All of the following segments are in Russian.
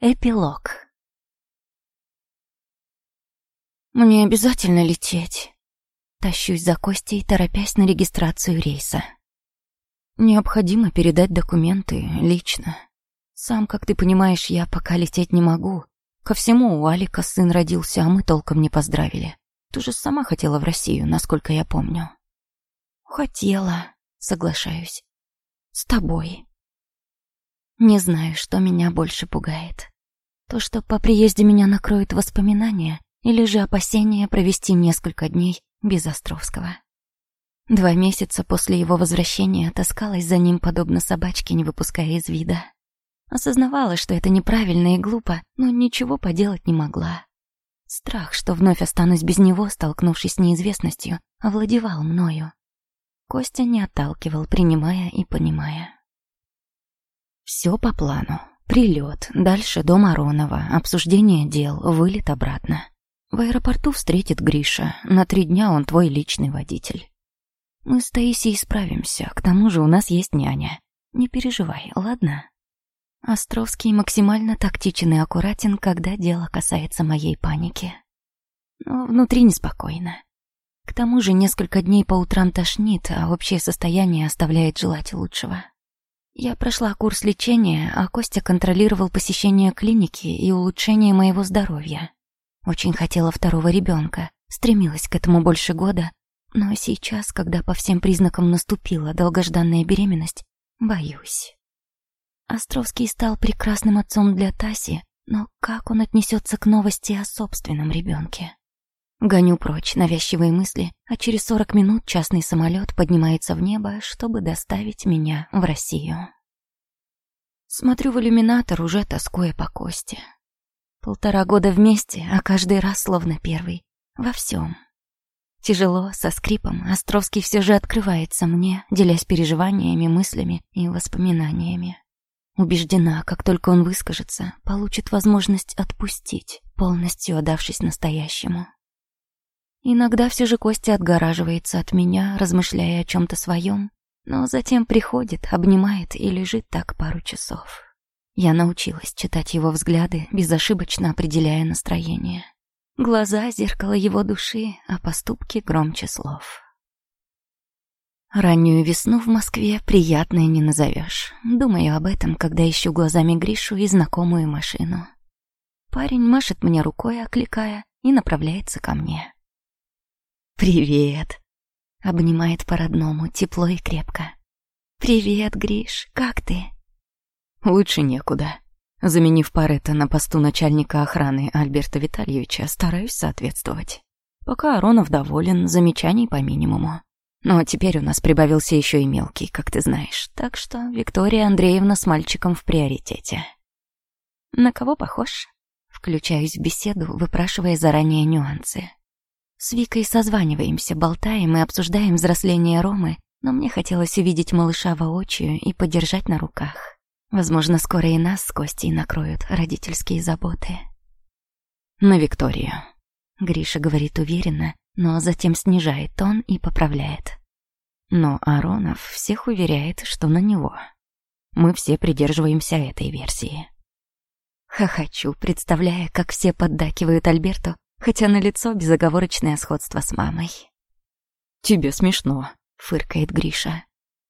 Эпилог. Мне обязательно лететь. Тащусь за Костей, торопясь на регистрацию рейса. Необходимо передать документы лично. Сам, как ты понимаешь, я пока лететь не могу. Ко всему, у Алика сын родился, а мы толком не поздравили. Ты же сама хотела в Россию, насколько я помню. Хотела, соглашаюсь. С тобой. Не знаю, что меня больше пугает. То, что по приезде меня накроют воспоминания, или же опасение провести несколько дней без Островского. Два месяца после его возвращения таскалась за ним, подобно собачке, не выпуская из вида. Осознавала, что это неправильно и глупо, но ничего поделать не могла. Страх, что вновь останусь без него, столкнувшись с неизвестностью, овладевал мною. Костя не отталкивал, принимая и понимая. Все по плану. Прилет, дальше дом Аронова, обсуждение дел, вылет обратно. В аэропорту встретит Гриша. На три дня он твой личный водитель. Мы с Таисией справимся, к тому же у нас есть няня. Не переживай, ладно? Островский максимально тактичен и аккуратен, когда дело касается моей паники. Но внутри неспокойно. К тому же несколько дней по утрам тошнит, а общее состояние оставляет желать лучшего. Я прошла курс лечения, а Костя контролировал посещение клиники и улучшение моего здоровья. Очень хотела второго ребенка, стремилась к этому больше года, но сейчас, когда по всем признакам наступила долгожданная беременность, боюсь. Островский стал прекрасным отцом для Таси, но как он отнесется к новости о собственном ребенке? Гоню прочь навязчивые мысли, а через сорок минут частный самолет поднимается в небо, чтобы доставить меня в Россию. Смотрю в иллюминатор, уже тоскуя по кости. Полтора года вместе, а каждый раз словно первый. Во всем. Тяжело, со скрипом, Островский все же открывается мне, делясь переживаниями, мыслями и воспоминаниями. Убеждена, как только он выскажется, получит возможность отпустить, полностью отдавшись настоящему. Иногда все же Костя отгораживается от меня, размышляя о чем-то своем, но затем приходит, обнимает и лежит так пару часов. Я научилась читать его взгляды, безошибочно определяя настроение. Глаза — зеркало его души, а поступки громче слов. Раннюю весну в Москве приятной не назовешь. Думаю об этом, когда ищу глазами Гришу и знакомую машину. Парень машет мне рукой, окликая, и направляется ко мне. «Привет!» — обнимает по-родному, тепло и крепко. «Привет, Гриш, как ты?» «Лучше некуда», Заменив Паретта на посту начальника охраны Альберта Витальевича, стараюсь соответствовать. Пока Аронов доволен, замечаний по минимуму. Но теперь у нас прибавился еще и мелкий, как ты знаешь. Так что Виктория Андреевна с мальчиком в приоритете. На кого похож? Включаюсь в беседу, выпрашивая заранее нюансы. С Викой созваниваемся, болтаем и обсуждаем взросление Ромы, но мне хотелось увидеть малыша воочию и подержать на руках. Возможно, скоро и нас с Костей накроют родительские заботы. На Викторию. Гриша говорит уверенно, но затем снижает тон и поправляет. Но Аронов всех уверяет, что на него. Мы все придерживаемся этой версии. Хохочу, представляя, как все поддакивают Альберту, хотя на лицо безоговорочное сходство с мамой. «Тебе смешно», — фыркает Гриша.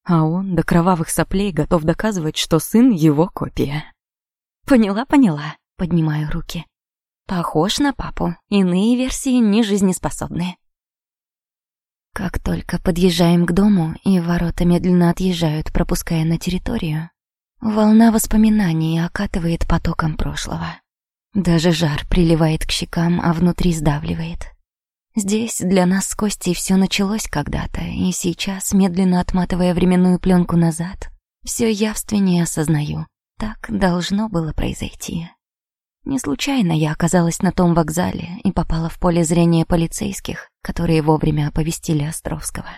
А он до кровавых соплей готов доказывать, что сын его копия. «Поняла, поняла», — поднимаю руки. «Похож на папу, иные версии не жизнеспособны». Как только подъезжаем к дому, и ворота медленно отъезжают, пропуская на территорию, волна воспоминаний окатывает потоком прошлого. Даже жар приливает к щекам, а внутри сдавливает. Здесь для нас с Костей все началось когда-то, и сейчас, медленно отматывая временную пленку назад, все явственнее осознаю. Так должно было произойти. Не случайно я оказалась на том вокзале и попала в поле зрения полицейских, которые вовремя оповестили Островского.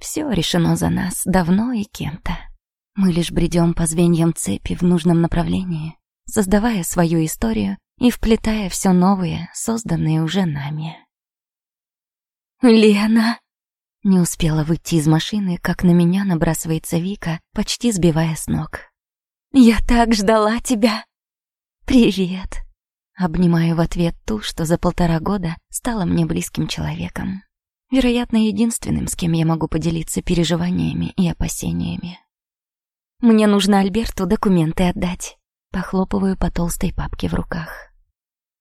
Все решено за нас давно и кем-то. Мы лишь бредем по звеньям цепи в нужном направлении, создавая свою историю и вплетая все новые, созданные уже нами. «Лена!» Не успела выйти из машины, как на меня набрасывается Вика, почти сбивая с ног. «Я так ждала тебя!» привет!» Обнимаю в ответ ту, что за полтора года стала мне близким человеком. Вероятно, единственным, с кем я могу поделиться переживаниями и опасениями. «Мне нужно Альберту документы отдать». Похлопываю по толстой папке в руках.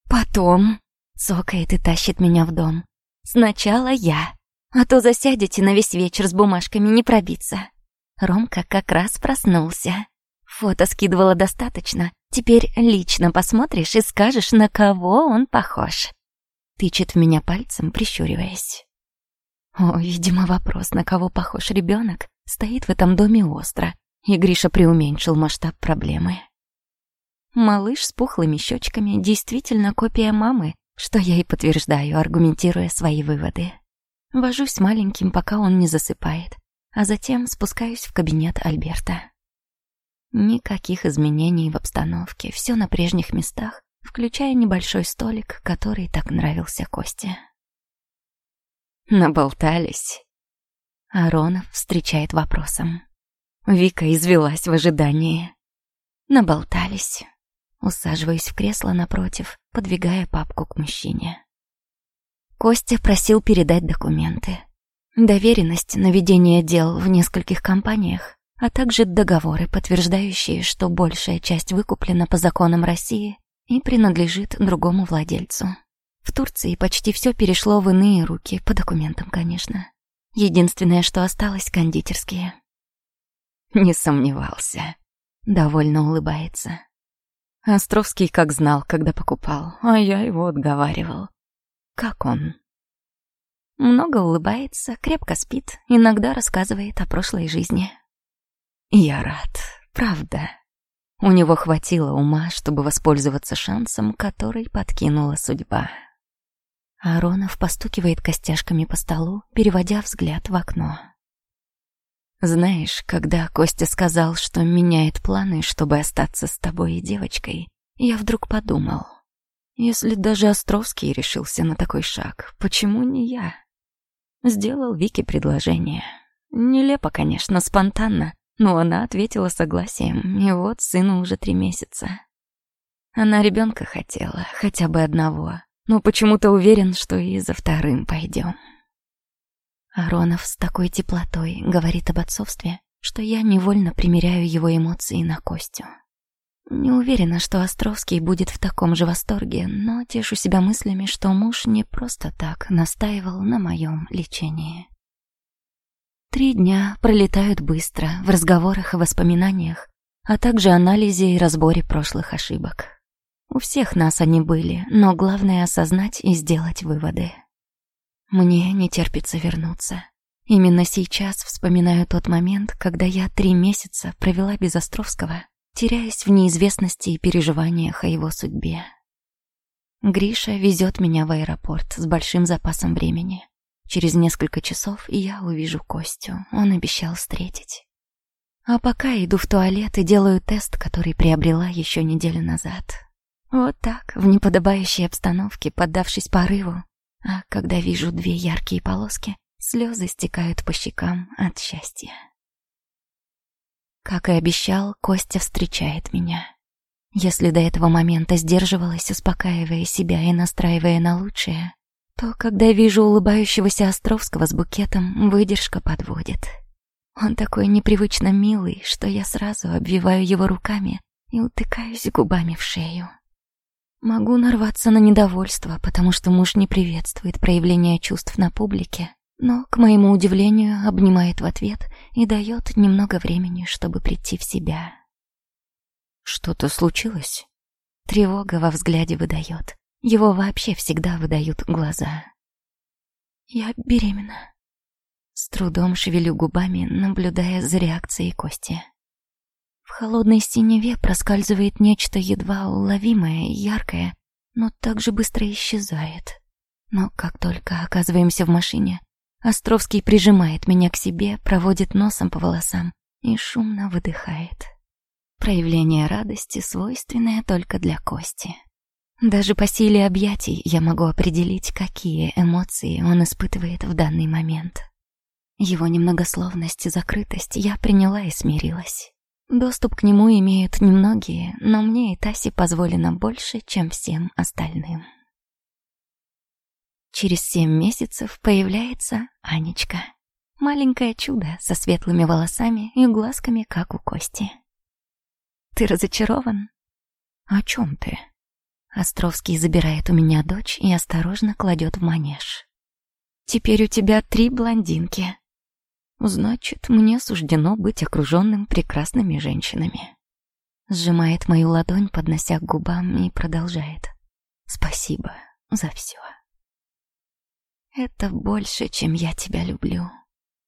«Потом...» — цокает и тащит меня в дом. «Сначала я, а то засядете на весь вечер с бумажками не пробиться». Ромка как раз проснулся. Фото скидывала достаточно. Теперь лично посмотришь и скажешь, на кого он похож. Тычет в меня пальцем, прищуриваясь. О, видимо, вопрос, на кого похож ребенок, стоит в этом доме остро, и Гриша преуменьшил масштаб проблемы. Малыш с пухлыми щечками действительно копия мамы, что я и подтверждаю, аргументируя свои выводы. Вожусь маленьким, пока он не засыпает, а затем спускаюсь в кабинет Альберта. Никаких изменений в обстановке, все на прежних местах, включая небольшой столик, который так нравился Косте. Наболтались. Аронов встречает вопросом. Вика извелась в ожидании. Наболтались. Усаживаюсь в кресло напротив, подвигая папку к мужчине. Костя просил передать документы. Доверенность на ведение дел в нескольких компаниях, а также договоры, подтверждающие, что большая часть выкуплена по законам России и принадлежит другому владельцу. В Турции почти все перешло в иные руки, по документам, конечно. Единственное, что осталось, кондитерские. Не сомневался. Довольно улыбается. Островский как знал, когда покупал, а я его отговаривал. Как он? Много улыбается, крепко спит, иногда рассказывает о прошлой жизни. Я рад, правда. У него хватило ума, чтобы воспользоваться шансом, который подкинула судьба. Аронов постукивает костяшками по столу, переводя взгляд в окно. Знаешь, когда Костя сказал, что меняет планы, чтобы остаться с тобой и девочкой, я вдруг подумал, если даже Островский решился на такой шаг, почему не я? Сделал Вике предложение. Нелепо, конечно, спонтанно, но она ответила согласием, и вот сыну уже три месяца. Она ребенка хотела, хотя бы одного, но почему-то уверен, что и за вторым пойдем. Аронов с такой теплотой говорит об отцовстве, что я невольно примеряю его эмоции на Костю. Не уверена, что Островский будет в таком же восторге, но тешу себя мыслями, что муж не просто так настаивал на моем лечении. Три дня пролетают быстро в разговорах и воспоминаниях, а также анализе и разборе прошлых ошибок. У всех нас они были, но главное осознать и сделать выводы. Мне не терпится вернуться. Именно сейчас вспоминаю тот момент, когда я три месяца провела без Островского, теряясь в неизвестности и переживаниях о его судьбе. Гриша везет меня в аэропорт с большим запасом времени. Через несколько часов я увижу Костю, он обещал встретить. А пока иду в туалет и делаю тест, который приобрела еще неделю назад. Вот так, в неподобающей обстановке, поддавшись порыву, а когда вижу две яркие полоски, слезы стекают по щекам от счастья. Как и обещал, Костя встречает меня. Если до этого момента сдерживалась, успокаивая себя и настраивая на лучшее, то когда вижу улыбающегося Островского с букетом, выдержка подводит. Он такой непривычно милый, что я сразу обвиваю его руками и утыкаюсь губами в шею. Могу нарваться на недовольство, потому что муж не приветствует проявление чувств на публике, но, к моему удивлению, обнимает в ответ и дает немного времени, чтобы прийти в себя. Что-то случилось? Тревога во взгляде выдает. Его вообще всегда выдают глаза. Я беременна. С трудом шевелю губами, наблюдая за реакцией Кости. В холодной синеве проскальзывает нечто едва уловимое, яркое, но так же быстро исчезает. Но как только оказываемся в машине, Островский прижимает меня к себе, проводит носом по волосам и шумно выдыхает. Проявление радости, свойственное только для Кости. Даже по силе объятий я могу определить, какие эмоции он испытывает в данный момент. Его немногословность и закрытость я приняла и смирилась. Доступ к нему имеют немногие, но мне и Тасе позволено больше, чем всем остальным. Через семь месяцев появляется Анечка. Маленькое чудо со светлыми волосами и глазками, как у Кости. «Ты разочарован?» «О чем ты?» Островский забирает у меня дочь и осторожно кладет в манеж. «Теперь у тебя три блондинки». «Значит, мне суждено быть окруженным прекрасными женщинами». Сжимает мою ладонь, поднося к губам, и продолжает. «Спасибо за все». «Это больше, чем я тебя люблю».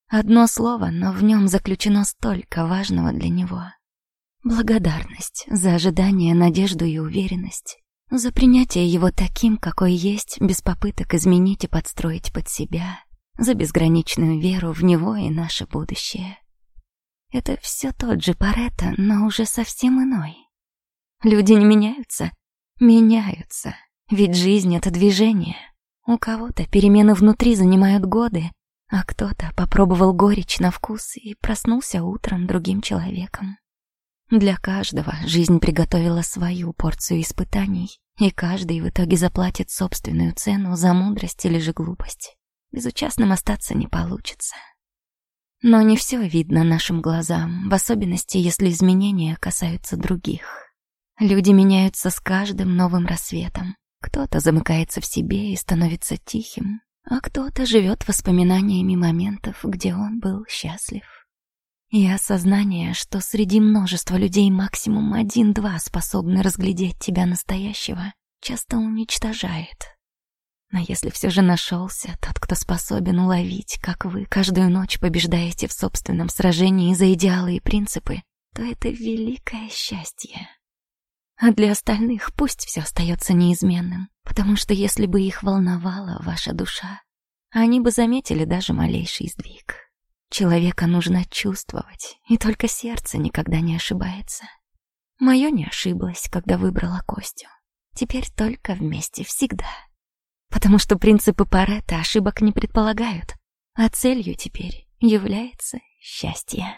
Одно слово, но в нем заключено столько важного для него. Благодарность за ожидание, надежду и уверенность, за принятие его таким, какой есть, без попыток изменить и подстроить под себя, за безграничную веру в него и наше будущее. Это все тот же Паретто, но уже совсем иной. Люди не меняются, меняются, ведь жизнь — это движение. У кого-то перемены внутри занимают годы, а кто-то попробовал горечь на вкус и проснулся утром другим человеком. Для каждого жизнь приготовила свою порцию испытаний, и каждый в итоге заплатит собственную цену за мудрость или же глупость. Безучастным остаться не получится. Но не все видно нашим глазам, в особенности, если изменения касаются других. Люди меняются с каждым новым рассветом. Кто-то замыкается в себе и становится тихим, а кто-то живет воспоминаниями моментов, где он был счастлив. И осознание, что среди множества людей максимум один-два способны разглядеть тебя настоящего, часто уничтожает. Но если все же нашелся тот, кто способен уловить, как вы каждую ночь побеждаете в собственном сражении за идеалы и принципы, то это великое счастье. А для остальных пусть все остается неизменным, потому что если бы их волновала ваша душа, они бы заметили даже малейший сдвиг. Человека нужно чувствовать, и только сердце никогда не ошибается. Мое не ошиблось, когда выбрала Костю. Теперь только вместе, всегда. Потому что принципы Паретта ошибок не предполагают, а целью теперь является счастье.